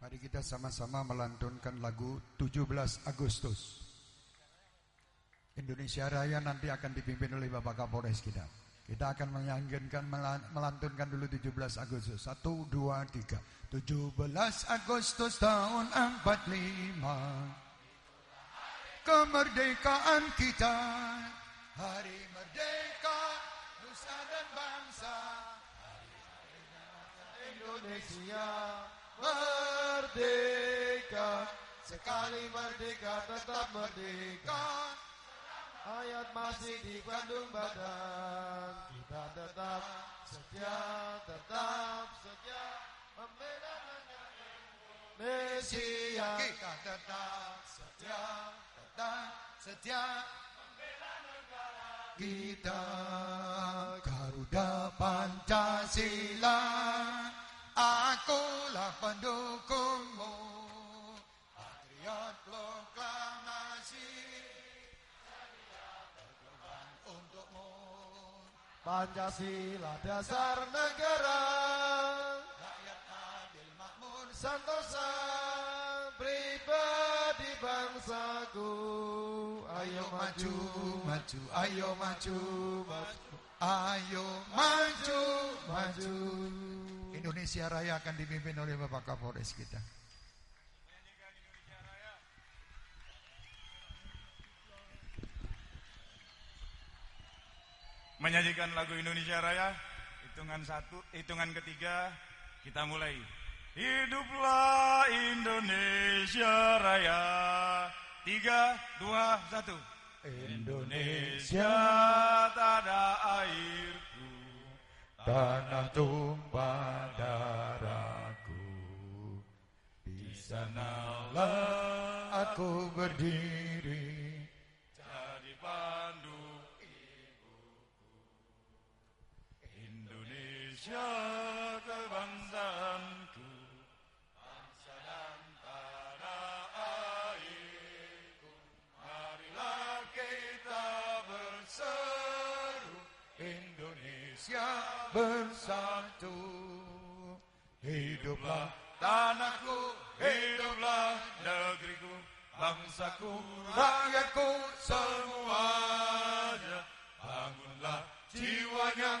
Mari kita sama-sama melantunkan lagu 17 Agustus. Indonesia Raya nanti akan dipimpin oleh Bapak Kapolres kita. Kita akan menyanyikan melantunkan dulu 17 Agustus. 1 2 3. 17 Agustus tahun 45. Kemerdekaan kita. Hari merdeka nusa dan bangsa. Indonesia merdeka. Sekali merdeka tetap merdeka. Ayat masih di Bandung badan. Kita tetap setia Tetap setia. Membela Indonesia. Kita tetap setia Tetap setia. Kita Garuda Pancasila Pancasila dasar negara Rakyat adil makmur Santosa pribadi bangsaku Ayo maju, maju, ayo maju, maju, ayo maju, maju. Indonesia Raya akan dipimpin oleh Bapak Kapolres kita. Menyajikan lagu Indonesia Raya, hitungan satu, hitungan ketiga, kita mulai. Hiduplah Indonesia Raya. Tiga, dua, satu. Indonesia tak ada airku, tanah tumpah darahku. Di sanalah aku berdiri, Indonesia kebangsaanku, bangsa dan tanah airku. Marilah kita berseru, Indonesia bersatu. Hiduplah tanahku, hiduplah negeriku, bangsaku, rakyatku semuanya. Bangunlah jiwanya,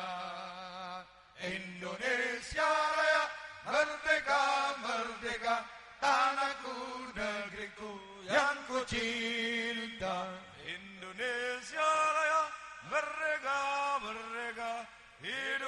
cinta Indonesia Raya Merdeka Merdeka Hidup